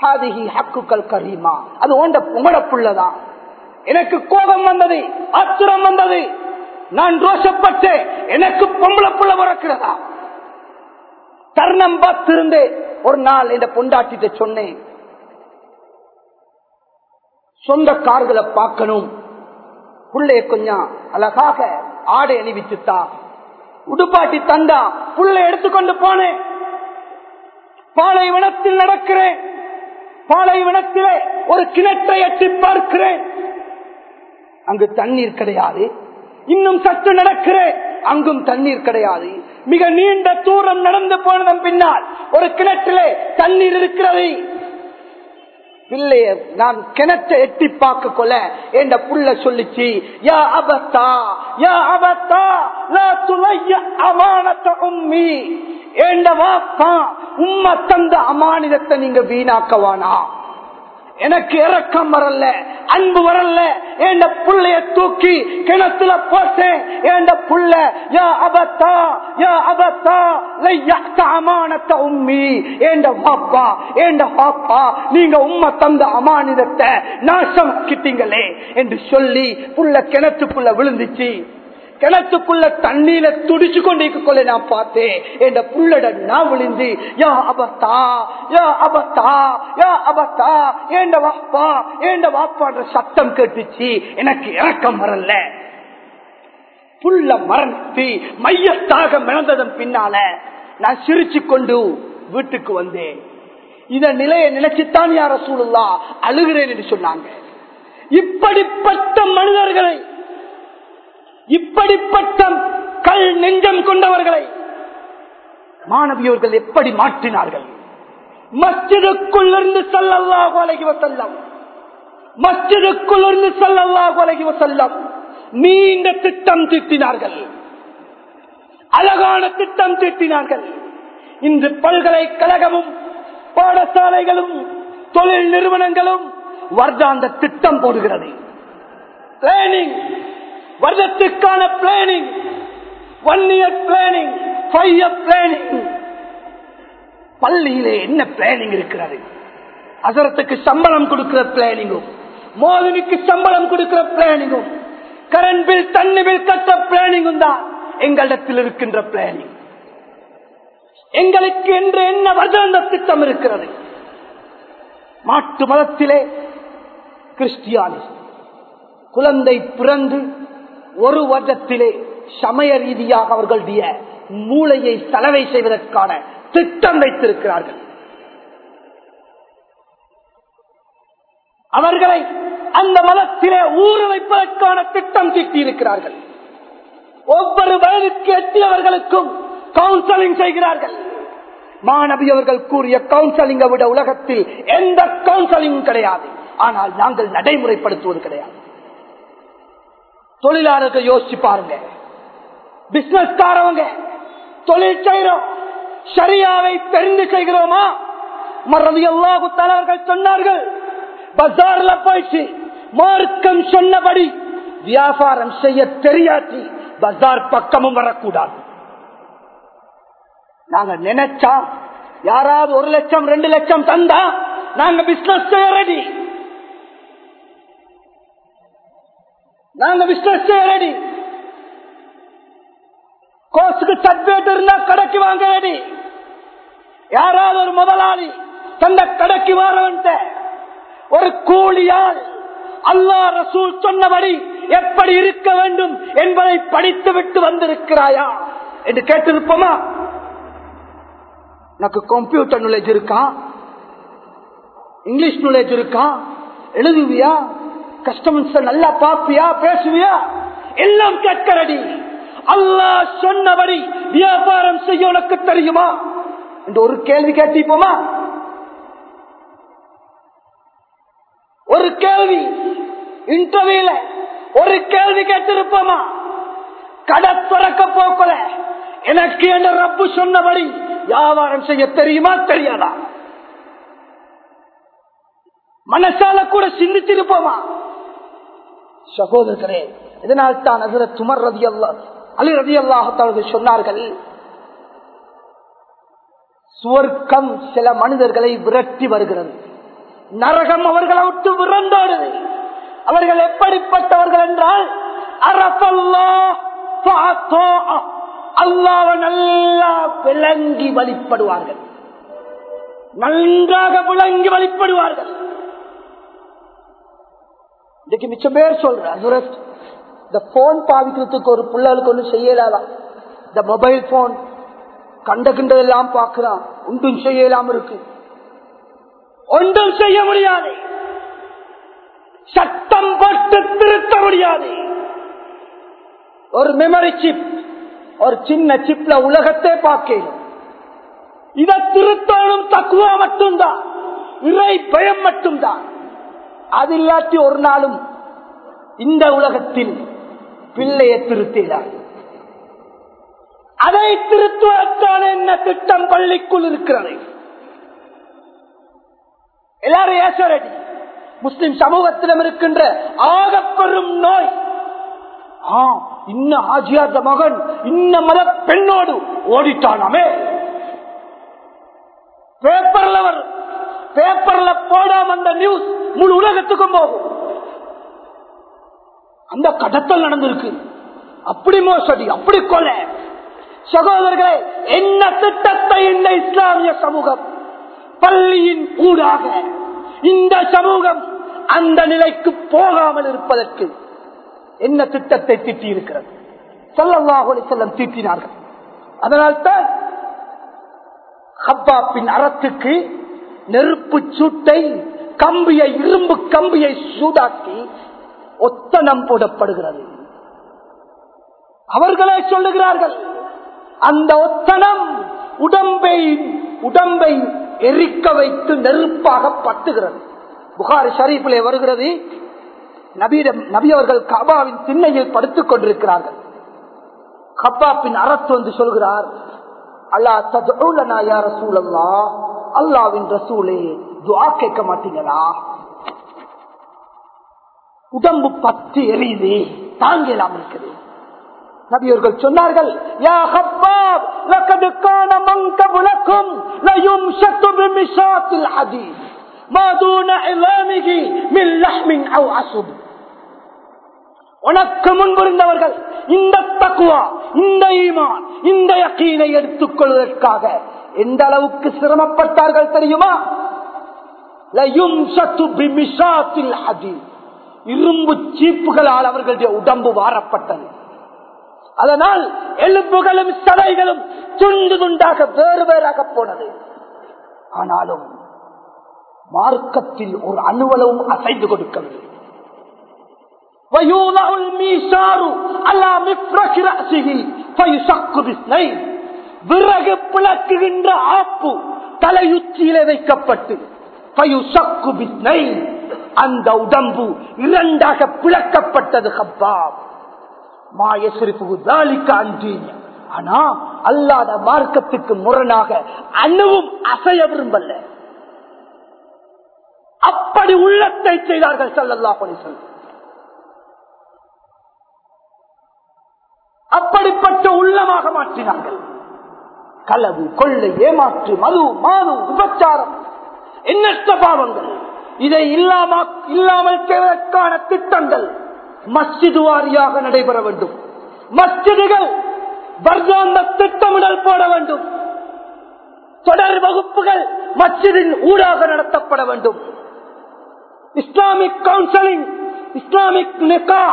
ஹக்குக்கள் கரீமா. அது ஓண்ட உங்களோட புள்ளதான். எனக்கு கோபம் வந்தது ஆத்திரம் வந்தது. நான் ரோஷப்பட்டு எனக்கு பொம்பளை புள்ள பிறக்கிறதா? தருணம் பார்த்திருந்து ஒரு நாள் இந்த பொண்டாட்டிட்ட சொன்னேன். சொந்த கார்களை பார்க்கணும். புள்ளைய கொஞ்சம் அழகாக ஆடை அணிவிச்சுட்டா உடுப்பாட்டி தந்தா புள்ளை எடுத்துக்கொண்டு போனேன். பாலைவனத்தில் நடக்கிறேன். பாலைவனத்திலே ஒரு கிணற்றை எட்டி பார்க்கிறேன். அங்கு தண்ணீர் கிடையாது. இன்னும் சற்று நடக்கிறேன். அங்கும் தண்ணீர் கிடையாது. மிக நீண்ட தூரம் நடந்து போனதன் பின்னால் ஒரு கிணற்றிலே தண்ணீர் இருக்கிறது. பிள்ளைய நான் கிணற்றை எட்டி பார்க்க கொள்ள என்ற புள்ள சொல்லிச்சு யா அபத்தா யா அபத்தா லா துலைய அமானத்த உம்மி. ஏண்ட வாப்பா உம்ம தந்த அமானிதத்தை நீங்க வீணாக்கவானா? எனக்கு இறக்கம் வரல அன்பு வரல. என் புள்ளைய தூக்கி கிணத்துல போட்டேன். என் புள்ள யா அபத்தா யா அபத்தா லையத்த அமானத்த உம்மி. ஏண்ட பாப்பா ஏண்ட பாப்பா நீங்க உம்மை தந்த அமானிதத்தை நாசமாக்கிட்டீங்களே என்று சொல்லி புள்ள கிணத்துக்குள்ள விழுந்துச்சு. கிணத்துக்குள்ள தண்ணீர துடிச்சு கொண்டிருக்கொள்ள நான் பார்த்தேன். என்ற புள்ளட நான் விழுந்து யா அபத்தா யா அபத்தா யா அபத்தா ஏண்ட வாப்பா ஏண்ட வாப்பான்ற சத்தம் கேட்டுச்சு. எனக்கு இறக்கம் வரல. புள்ள மறந்து மையத்தாக மிளந்ததன் பின்னால நான் சிரிச்சு கொண்டு வீட்டுக்கு வந்தேன். இத நிலையை நினைச்சுத்தான் யார சூழலா அழுகிறேன் என்று சொன்னாங்க. இப்படிப்பட்ட மனிதர்களை இப்படிப்பட்ட கல் நெஞ்சம் கொண்டவர்களை மாணவியோர்கள் எப்படி மாற்றினார்கள்? மஸ்ஜிதுக்குள் இருந்து சல்லல்லாஹு அலைஹி வஸல்லம். மஸ்ஜிதுக்குள் இருந்து சல்லல்லாஹு நீண்ட திட்டம் தீட்டினார்கள். அழகான திட்டம் தீட்டினார்கள். இன்று பல்கலைக்கழகமும் பாடசாலைகளும் தொழில் நிறுவனங்களும் வர்தாந்த திட்டம் போடுகிறது. Planning வருடத்துக்கான planning one year planning five year planning பள்ளியிலே என்ன பிளானிங் இருக்கிறது? அசரத்துக்கு சம்பளம் கொடுக்கிற பிளானிங்கும் மோதனுக்கு சம்பளம் கொடுக்கிற பிளானிங்கும் கரண்ட் பில் தண்ணி பில் கட்ட பிளானிங்கும் தான் எங்களிடத்தில் இருக்கின்ற பிளானிங் எங்களுக்கு என்று என்ன வருடாந்த திட்டம் இருக்கிறது? மாட்டு மதத்திலே கிறிஸ்டியானி குழந்தை பிறந்து ஒரு வருடத்திலே சமய ரீதியாக அவர்களுடைய மூளையை சலவை செய்வதற்கான திட்டம் வைத்திருக்கிறார்கள். அவர்களை அந்த மதத்திலே ஊற வைப்பதற்கான திட்டம் தீட்டியிருக்கிறார்கள். ஒவ்வொரு வயதுக்கு எட்டியவர்களுக்கும் கவுன்சிலிங் செய்கிறார்கள். மாணவி அவர்கள் கூறிய கவுன்சிலிங்கை விட உலகத்தில் எந்த கவுன்சிலிங்கும் கிடையாது. ஆனால் நாங்கள் நடைமுறைப்படுத்துவது கிடையாது. தொழிலாளர்கள் யோசிச்சு பாருங்க. பிசினஸ்காரவங்க தொழில் செய்யறோம் சரியாவை தெரிந்து செய்கிறோமா? மறதி எல்லா தலைவர்கள் சொன்னார்கள் பஜார்ல போயிட்டு மார்க்கம் சொன்னபடி வியாபாரம் செய்ய தெரியாட்டி பஜார் பக்கமும் வரக்கூடாது. நாங்க நினைச்சா யாராவது ஒரு லட்சம் ரெண்டு லட்சம் தந்தா நாங்க பிசினஸ் செய்ய ரெடி நாங்க பிசினஸ் ரெடி கோர்ஸுக்கு சர்டிபிகேட் இருந்தா கடைக்கு வாங்க ரெடி யாராவது ஒரு முதலாளி தந்த கடைக்கு வரவன்ட்ட ஒரு கூலியால் அல்லா ரசூல் சொன்னபடி எப்படி இருக்க வேண்டும் என்பதை படித்து விட்டு வந்திருக்கிறாயா என்று கேட்டிருப்போமா? எனக்கு கம்ப்யூட்டர் நாலேஜ் இருக்கா? இங்கிலீஷ் நாலேஜ் இருக்கா? எழுதுவியா? கஸ்டமர்ஸ் நல்லா பாப்பியா பேசுவியா? எல்லாம் கேட்கறடி. அல்லா சொன்னபடி வியாபாரம் செய்ய உனக்கு தெரியுமா? என்று ஒரு கேள்வி கேட்டிப்போமா ஒரு கேள்வி. இன்டர்வியூல ஒரு கேள்வி கேட்டிருப்போமா? கடை திறக்க போக்கல எனக்கு என்ன ரப்பு சொன்னபடி வியாபாரம் செய்ய தெரியுமா தெரியாதா? மனசால கூட சிந்திச்சிருப்போமா சகோதரர்களே இதனால் தான் அதிர துமர் ரதி அல்லா அலி ரதி அல்லாஹர்கள் சொன்னார்கள் சுவர்க்கம் சில மனிதர்களை விரட்டி வருகிறது. நரகம் அவர்களை விட்டு விரண்டோடுது. அவர்கள் எப்படிப்பட்டவர்கள் என்றால் அரசல்லா அல்லாவ நல்லா விளங்கி வழிபடுவார்கள். நன்றாக விளங்கி வழிபடுவார்கள். இன்னைக்கு மிச்சம் பேர் சொல்றேன். இந்த போன் பாவிக்கிறதுக்கு ஒரு பிள்ளைகளுக்கு ஒண்ணு செய்யலாதா? இந்த மொபைல் போன் கண்ட கிண்டதெல்லாம் பார்க்கிறான். ஒன்றும் செய்யலாம் இருக்கு. ஒன்றும் செய்ய முடியாது. சட்டம் போட்டு திருத்த முடியாது. ஒரு மெமரி சிப் ஒரு சின்ன சிப்ல உலகத்தை பார்க்கணும் இதை திருத்தணும் தக்குவா மட்டும்தான். இறை பயம் மட்டும்தான். அது இல்லாட்டி ஒரு நாளும் இந்த உலகத்தில் பிள்ளையை திருத்தினார் அதை திருத்துவதற்கான என்ன திட்டம் பள்ளிக்குள் இருக்கிறது? எல்லாரும் ஏசரடி முஸ்லிம் சமூகத்திடம் இருக்கின்ற ஆக பெரும் நோய். ஆ, இன்ன ஆஜியாத மகன் இன்ன மத பெண்ணோடு ஓடிட்டானாமே பேப்பர்ல வரும். பேப்பர்ல போடாம அந்த நியூஸ் முழு உலகத்துக்கும் போகும். அந்த கடத்தல் நடந்திருக்கு. அப்படி மோசடி அப்படி கொலை. சகோதரர்களே என்ன திட்டத்தை இந்த இஸ்லாமிய சமூகம்? பள்ளியின் ஊடாக. இந்த சமூகம் அந்த நிலைக்கு போகாமல் இருப்பதற்கு என்ன திட்டத்தை திட்டி இருக்கிறது செல்லவாஹுலி செல்லம் தீட்டினார்கள். அதனால்தான் ஹப்பாப்பின் அறத்துக்கு நெருப்பு சூட்டை கம்பியை இரும்பு கம்பியை சூடாக்கி ஒத்தனம் போடப்படுகிறது. அவர்களே சொல்லுகிறார்கள் அந்த ஒத்தனம் உடம்பை உடம்பை எரிக்க வைத்து நெருப்பாக பட்டுகிறது. புகார் ஷரீஃபிலே வருகிறது நபீரம் நபி அவர்கள் கபாவின் திண்ணையில் படுத்துக் கொண்டிருக்கிறார்கள். கபாப்பின் அறத்து வந்து சொல்கிறார் அல்லா ததுலனா யா சூழல்லா அல்லாவின் ரசூலே துவா கேட்க மாட்டீங்களா? உடம்பு பத்து எரியுது தாங்கலாம் இருக்குது. நபியர்கள் சொன்னார்கள் உனக்கு முன்பிருந்தவர்கள் இந்த தக்குவா இந்த ஈமான் இந்த எடுத்துக் கொள்வதற்காக எந்த அளவுக்கு சிரமப்பட்டார்கள் தெரியுமா? இரும்பு சீப்புகளால் அவர்களுடைய உடம்பு வாரப்பட்டது. அதனால் எலும்புகளும் சதைகளும் துண்டு துண்டாக வேறு வேறாக போனது. ஆனாலும் மார்க்கத்தில் ஒரு அணுவலவும் அசைந்து கொடுக்கவில்லை. வயூலாவுல் மீசாரு விறகு பிளக்குகின்ற ஆப்பு தலையுச்சியில் வைக்கப்பட்டு. அந்த உடம்பு இரண்டாக பிளக்கப்பட்டது ஹப்பாப். ஆனா அல்லாத மார்க்கத்துக்கு முரணாக அணுவும் அசைய விரும்பல்ல அப்படி உள்ளத்தை செய்தார்கள் சல்லல்லா சொல்ல அப்படிப்பட்ட உள்ளமாக மாற்றினார்கள். களவு கொள்ளை ஏமாற்று மது மானு விபச்சாரம். எண்ணற்ற பாவங்கள் இதை இல்லாம இல்லாமல் செய்வதற்கான திட்டங்கள் மஸ்ஜிது வாரியாக நடைபெற வேண்டும். மஸ்ஜிதுகள் வருடாந்த திட்டமிடல் போட வேண்டும். தொடர் வகுப்புகள் மஸ்ஜிதின் ஊடாக நடத்தப்பட வேண்டும். இஸ்லாமிக் கவுன்சிலிங் இஸ்லாமிக் நிகா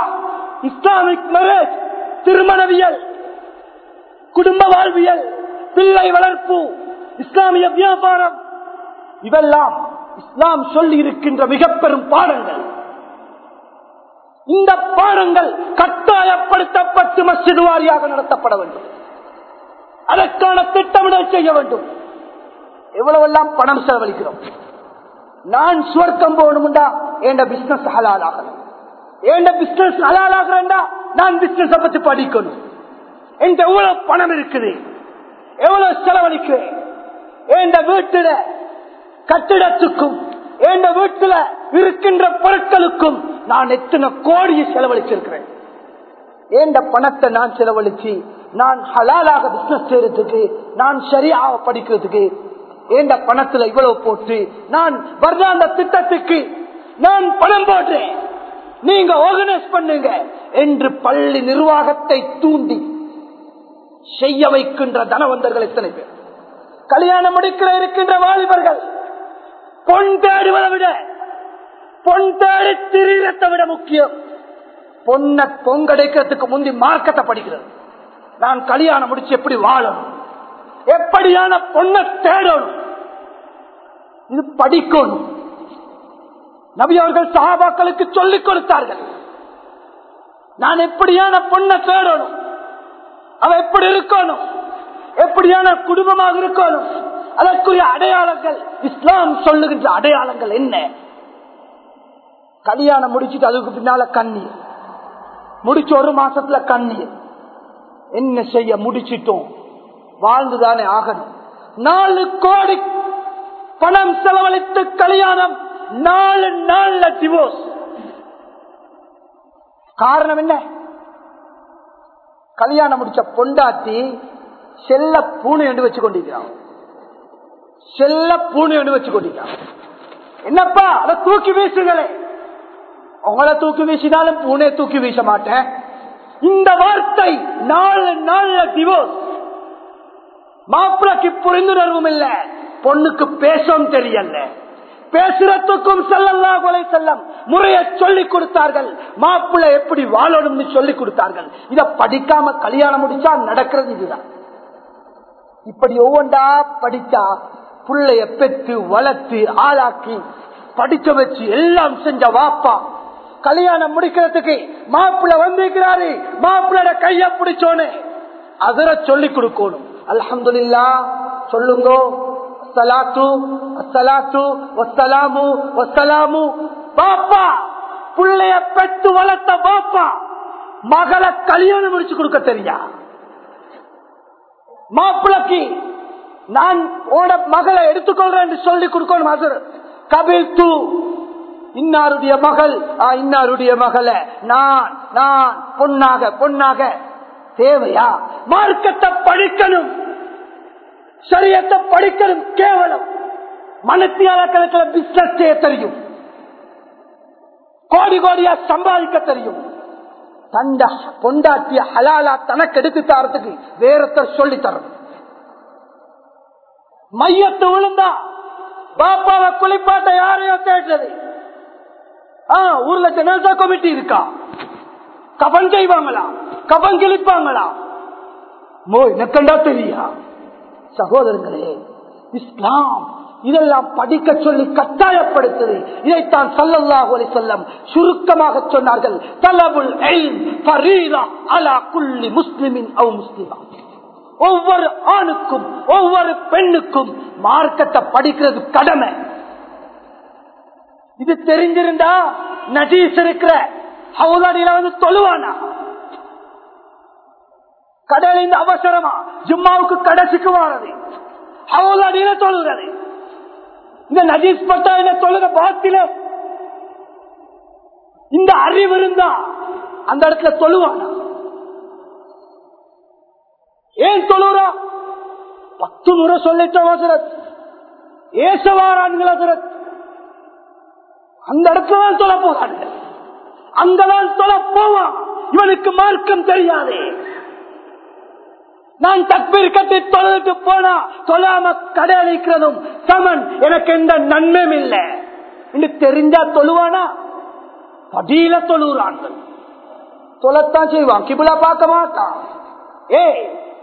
இஸ்லாமிக் மேரேஜ் திருமணவியல் குடும்ப வாழ்வியல் பிள்ளை வளர்ப்பு இஸ்லாமிய வியாபாரம் இவெல்லாம் இஸ்லாம் சொல்லி இருக்கின்ற மிக பெரும் பாடங்கள். இந்த பாடங்கள் கட்டாயப்படுத்தப்பட்டு மசிது வாரியாக நடத்தப்பட வேண்டும். அதற்கான திட்டமிடல் செய்ய வேண்டும். எவ்வளவெல்லாம் பணம் செலவழிக்கிறோம்? நான் சுவர்க்கம் போகணும்டா என் பிசினஸ் ஹலால் ஆகணும் என் பிசினஸ் ஹலால் நான் பிசினஸ் பத்தி படிக்கணும். என்கிட்ட எவ்வளவு பணம் இருக்குது? எவ்வளவு செலவழிக்கிறேன்? என் வீட்டுல கட்டிடத்துக்கும் எந்த வீட்டுல இருக்கின்ற பொருட்களுக்கும் நான் எத்தனை கோடியை செலவழிச்சிருக்கிறேன்? எந்த பணத்தை நான் செலவழிச்சு நான் ஹலாலாக பிசினஸ் செய்யறதுக்கு நான் சரியாக படிக்கிறதுக்கு ஏண்ட பணத்துல இவ்வளவு போட்டு நான் வருடாந்த திட்டத்துக்கு நான் பணம் போடுறேன். நீங்க ஆர்கனைஸ் பண்ணுங்க என்று பள்ளி நிர்வாகத்தை தூண்டி செய்ய வைக்கின்ற தனவந்தர்கள் எத்தனை பேர்? கல்யாணம் முடிக்கிற இருக்கின்ற வாலிபர்கள். பொன் தேடுவதை விட பொன் தேடி திரியத்தை விட முக்கியம். பொண்ண பொங்கடைக்கிறதுக்கு முந்தி மார்க்கத்தை படிக்கிறது. நான் கல்யாணம் முடிச்சு எப்படி வாழணும்? எப்படியான பொண்ணை தேடணும்? இது படிக்கணும். நபி அவர்கள் சகாபாக்களுக்கு சொல்லிக் கொடுத்தார்கள். நான் எப்படியான பொண்ணை தேடணும்? அவன் எப்படி இருக்கணும்? எப்படியான குடும்பமாக இருக்கணும்? அதற்குரிய அடையாளங்கள் இஸ்லாம் சொல்லுகின்ற அடையாளங்கள் என்ன? கல்யாணம் முடிச்சுட்டு அதுக்கு பின்னால கண்ணீர். முடிச்சு ஒரு மாசத்துல கண்ணீர். என்ன செய்ய முடிச்சிட்டோம்? வாழ்ந்துதானே ஆகணும். நாலு கோடி பணம் செலவழித்து கல்யாணம் நாலு நாள்ல டிவோர்ஸ் காரணம் என்ன? கல்யாணம் முடிச்ச பொண்டாட்டி செல்ல பூனை என்று வச்சு கொண்டிருக்கிறான் செல்ல பூனை என்று வச்சு கொண்டிருக்கிறான் என்னப்பா அதை தூக்கி வீசுங்களே. உங்களை தூக்கி வீசினாலும் பூனை தூக்கி வீச மாட்டேன். இந்த வார்த்தை நாலு நாள்ல டிவோர்ஸ் மாப்பிளக்கு புரிந்துணர்வும் இல்லை. பொண்ணுக்கு பேசவும் தெரியல. பேசுறதுக்கும் செல்லல்லா கொலை செல்லம் முறைய சொல்லிக் கொடுத்தார்கள். மாப்பிள்ளை எப்படி வாழணும்னு சொல்லிக் கொடுத்தார்கள். இத படிக்காம கல்யாணம் முடிச்சா நடக்கிறது இதுதான். இப்படி ஒவ்வொன்றா படிச்சா பிள்ளைய பெற்று வளர்த்து ஆளாக்கி படிக்க வச்சு எல்லாம் செஞ்ச வாப்பா. கல்யாணம் முடிக்கிறதுக்கு மாப்பிள்ள வந்திருக்கிறாரு. மாப்பிள்ளோட கைய பிடிச்சோன்னு. அதர சொல்லி கொடுக்கணும். அலமதுல்லா சொல்லுங்க. அஸ்ஸலாத்து அஸ்ஸலாத்து வஸ்ஸலாமு வஸ்ஸலாமு பாப்பா புள்ளைய பெற்று வளர்த்த பாப்பா மகளை கல்யாணம் முடிச்சு கொடுக்க தெரியா? மாப்பிளக்கு நான் உட மகளை எடுத்துக்கொள்றேன் என்று சொல்லி கொடுக்கணும் அது கபில் தூ இன்னாருடைய மகள். இன்னாருடைய மகளை. நான் நான் பொன்னாக பொன்னாக தேவையா? மார்க்கத்தை படிக்கணும். சரியத்தை படிக்கிறது கேவலம். மனத்தியால கணக்கில் பிசினஸ் செய்ய தெரியும். கோடி கோடியா சம்பாதிக்க தெரியும். தண்ட பொண்டாட்டிய ஹலாலா தனக்கு எடுத்து தரத்துக்கு வேறத்தர் சொல்லி தரணும் மையத்து விழுந்தா பாப்பாவை குளிப்பாட்ட யாரையோ தேடுறது ஊர்ல ஜனதா கமிட்டி இருக்கா? கபன் செய்வாங்களா கபன் கிழிப்பாங்களா மோ எனக்கண்டா தெரியா? சகோதரர்களே இஸ்லாம் இதெல்லாம் படிக்க சொல்லி கட்டாயப்படுத்தது. இதைத்தான் சல்லல்லாஹு அலைஹி சுருக்கமாக சொன்னார்கள். தலபுல் அலா குல்லி முஸ்லிமின் அவ் முஸ்லிமா. ஒவ்வொரு ஆணுக்கும் ஒவ்வொரு பெண்ணுக்கும் மார்க்கத்தை படிக்கிறது கடமை. இது தெரிஞ்சிருந்தா நஜீஸ் இருக்கிற ஹவுதாடியில வந்து தொழுவானா? கடையில இந்த அவசரமா ஜும்மாவுக்கு கடைசிக்கு வாரது. ஹவுதாடியில தொழுகிறது. இந்த நஜீஸ் பட்டா என்ன தொழுக பாத்தில? இந்த அறிவு இருந்தா அந்த இடத்துல தொழுவானா? ஏன் தொழுறா? பத்து முறை சொல்லிட்டோம் ஹசரத். ஏசவாரான்கள் ஹசரத். அந்த இடத்துல தான் தொலை போறாங்க. அங்கதான் தொலை போவான். இவனுக்கு மார்க்கம் தெரியாதே. நான் தக்பீர் கட்டி தொழுது போனா தொழாம கடையளிக்கிறதும் சமன். எனக்கு எந்த நன்மையும் இல்லை. என்று தெரிஞ்சா தொழுவானா? படியில தொழுகிறான்கள் தொலைத்தான் செய்வான். கிபுலா பார்க்க மாட்டான். ஏ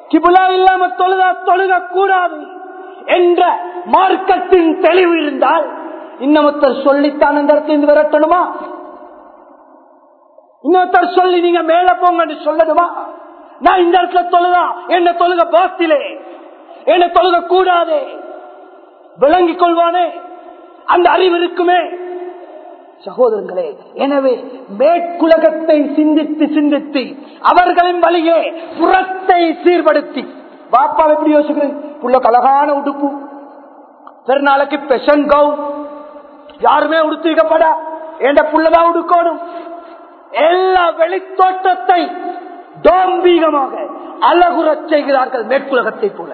கிபுலா இல்லாம தொழுதா தொழுக கூடாது என்ற மார்க்கத்தின் தெளிவு இருந்தால் இன்னொருத்தர் சொல்லித்தான் அந்த இடத்துல இருந்து விரட்டணுமா? இன்னொருத்தர் சொல்லி நீங்க மேல போங்கன்னு சொல்லணுமா? நான் இந்த இடத்துல தொழுதா? என்ன தொழுக பாஸ்திலே. என்ன தொழுக கூடாதே. விளங்கிக் கொள்வானே. அந்த அறிவு இருக்குமே. சகோதரர்களே எனவே மேற்குலகத்தை சிந்தித்து சிந்தித்து அவர்களின் வழியே புறத்தை சீர்படுத்தி. பாப்பா எப்படி யோசிக்கிறேன்? புள்ள கலகான உடுப்பு. பெருநாளைக்கு பெஷன் கவுன் யாருமே உடுத்திக்கப்பட என்ற புள்ளதான் உடுக்கணும்? எல்லா வெளித்தோட்டத்தை தாம்பீகமாக அழகுறச் செய்கிறார்கள் மேற்குலகத்தை போல.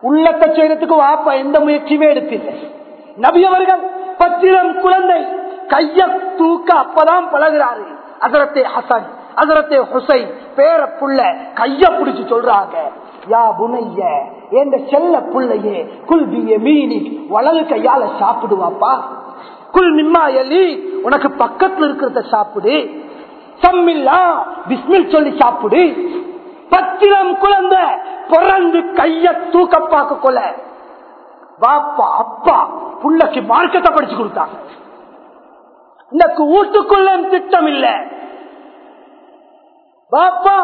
உள்ளத்தை செய்யறதுக்கு வாப்பா எந்த முயற்சியுமே எடுத்தில்லை. நபி அவர்கள் பத்திரம் குழந்தை கைய தூக்க அப்பதான் பழகிறாரு. அதரத்தை ஹசன் அதரத்தை ஹுசை பேர புள்ள கைய பிடிச்சு சொல்றாங்க. யா புனைய எந்த செல்ல புள்ளையே குல்பிய மீனி வலது கையால சாப்பிடுவாப்பா. குல் மிம்மா எலி உனக்கு பக்கத்துல இருக்கிறத சாப்பிடு. சம்மில்லா பிஸ்மில் சொல்லி சாப்பிடு. பத்திரம் குழந்தை பிறந்து கைய தூக்க பார்க்க கொள்ள பாப்பா அப்பா புள்ளக்கு மார்க்கத்தை படிச்சு கொடுத்தாங்க. இன்னைக்கு வீட்டுக்குள்ள திட்டம் இல்ல பாப்பா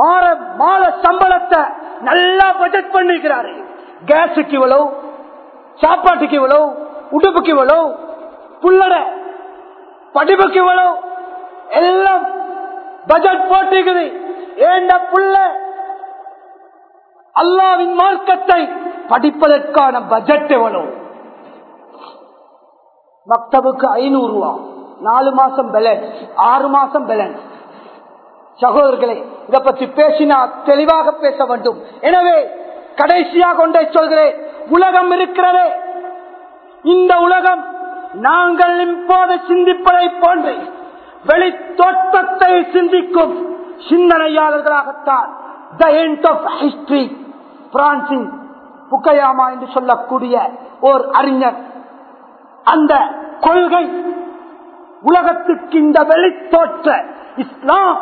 மாற மால சம்பளத்தை நல்லா பட்ஜெட் பண்ணிருக்கிறாரு. கேஸுக்கு இவ்வளவு சாப்பாட்டுக்கு இவ்வளவு உடுப்புக்கு இவ்வளவு புள்ளட படிப்புக்கு இவ்வளவு எல்லாம் பட்ஜெட் போட்டிருக்குது ஏண்ட புள்ள? அல்லாவின் மார்க்கத்தை படிப்பதற்கான பட்ஜெட் எவ்வளவு? மக்தபுக்கு ஐநூறு ரூபா. நாலு மாசம் பேலன்ஸ் ஆறு மாசம் பேலன்ஸ் சகோதரர்களே இதை பற்றி பேசினா தெளிவாக பேச வேண்டும். எனவே கடைசியாக கொண்டே சொல்கிறேன். உலகம் இருக்கிறதே. இந்த உலகம் நாங்கள் இப்போது சிந்திப்பதை போன்றேன் வெளி தோற்றத்தை சிந்திக்கும் சிந்தனையாளர்களாகத்தான் த எண்ட் ஆஃப் ஹிஸ்டரி பிரான்சின் புக்கையாமா என்று சொல்லக்கூடிய ஓர் அறிஞர். அந்த கொள்கை உலகத்துக்கு இந்த வெளித்தோற்ற இஸ்லாம்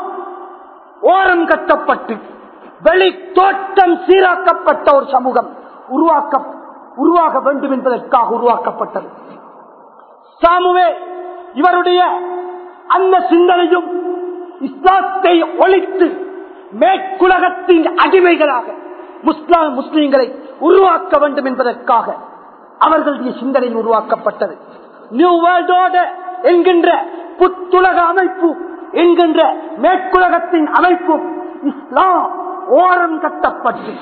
ஓரம் கட்டப்பட்டு வெளி தோற்றம் சீராக்கப்பட்ட ஒரு சமூகம் உருவாக்க உருவாக வேண்டும் என்பதற்காக உருவாக்கப்பட்டது. சாமுவே இவருடைய அந்த சிந்தனையும் இஸ்லாத்தை ஒழித்து மேற்குலகத்தின் அடிமைகளாக முஸ்லாம் முஸ்லீம்களை உருவாக்க வேண்டும் என்பதற்காக அவர்களுடைய சிந்தனை உருவாக்கப்பட்டது. நியூ வேர்ல்டோட என்கின்ற புத்துலக அமைப்பு என்கின்ற மேற்குலகத்தின் அமைப்பும் இஸ்லாம் ஓரம் கட்டப்பட்டு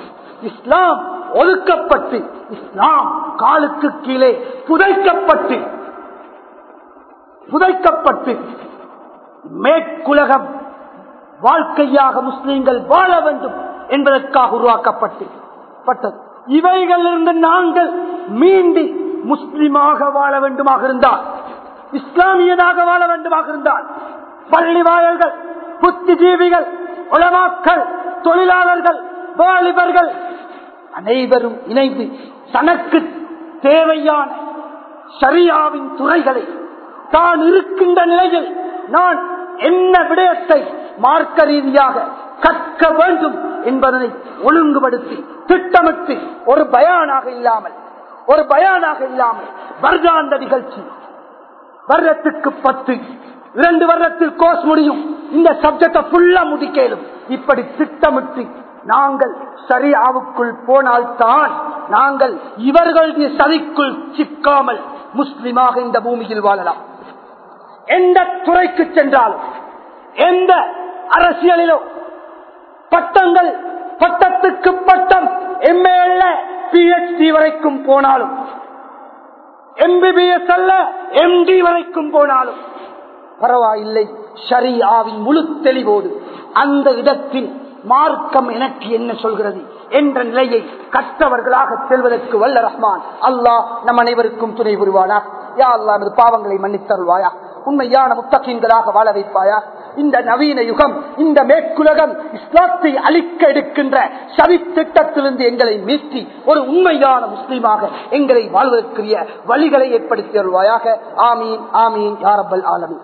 இஸ்லாம் ஒதுக்கப்பட்டு இஸ்லாம் காலுக்கு கீழே புதைக்கப்பட்டு புதைக்கப்பட்டு மேற்குலகம் வாழ்க்கையாக முஸ்லீம்கள் வாழ வேண்டும் என்பதற்காக உருவாக்கப்பட்டு இவைகளிலிருந்து நாங்கள் மீண்டி முஸ்லிமாக வாழ வேண்டுமாக இருந்தால் இஸ்லாமியனாக வாழ வேண்டுமாக இருந்தால் பள்ளிவாயல்கள் புத்திஜீவிகள் உளமாக்கள் தொழிலாளர்கள் வாலிபர்கள் அனைவரும் இணைந்து தனக்கு தேவையான சரியாவின் துறைகளை தான் இருக்கின்ற நிலையில் நான் என்ன விடயத்தை மார்க்க ரீதியாக கற்க வேண்டும் என்பதனை ஒழுங்குபடுத்தி திட்டமிட்டு ஒரு பயானாக இல்லாமல் ஒரு பயானாக இல்லாமல் வருடாந்த நிகழ்ச்சி. வருடத்துக்கு பத்து இரண்டு வருடத்தில் கோர்ஸ் முடியும். இந்த சப்ஜெக்டை ஃபுல்லா முடிக்கலும். இப்படி திட்டமிட்டு நாங்கள் சரியாவுக்குள் போனால்தான் நாங்கள் இவர்களுடைய சதிக்குள் சிக்காமல் முஸ்லிமாக இந்த பூமியில் வாழலாம். எந்த துறைக்கு சென்றாலும் எந்த அரசியலிலோ பட்டங்கள் பட்டத்துக்கு பட்டம் எம்ஏ பிஹெச்டி வரைக்கும் போனாலும் எம்பிபிஎஸ் அல்ல எம்டி வரைக்கும் போனாலும் பரவாயில்லை ஷரியாவின் முழு தெளிவோடு அந்த இடத்தில் மார்க்கம் எனக்கு என்ன சொல்கிறது என்ற நிலையை கற்றவர்களாக செல்வதற்கு வல்ல ரஹ்மான். அல்லாஹ் நம் அனைவருக்கும் துணை புரிவானா யா அல்லா பாவங்களை மன்னித்தருள்வாயா உண்மையான முத்தகீன்களாக வாழ வைப்பாயா? இந்த நவீன யுகம் இந்த மேற்குலகம் இஸ்லாத்தை அழிக்க எடுக்கின்ற சவி திட்டத்திலிருந்து எங்களை மீட்டி ஒரு உண்மையான முஸ்லீமாக எங்களை வாழ்வதற்குரிய வழிகளை ஏற்படுத்தி வருவாயாக ஆமீன் ஆமீன் யாரப்பல் ஆலமி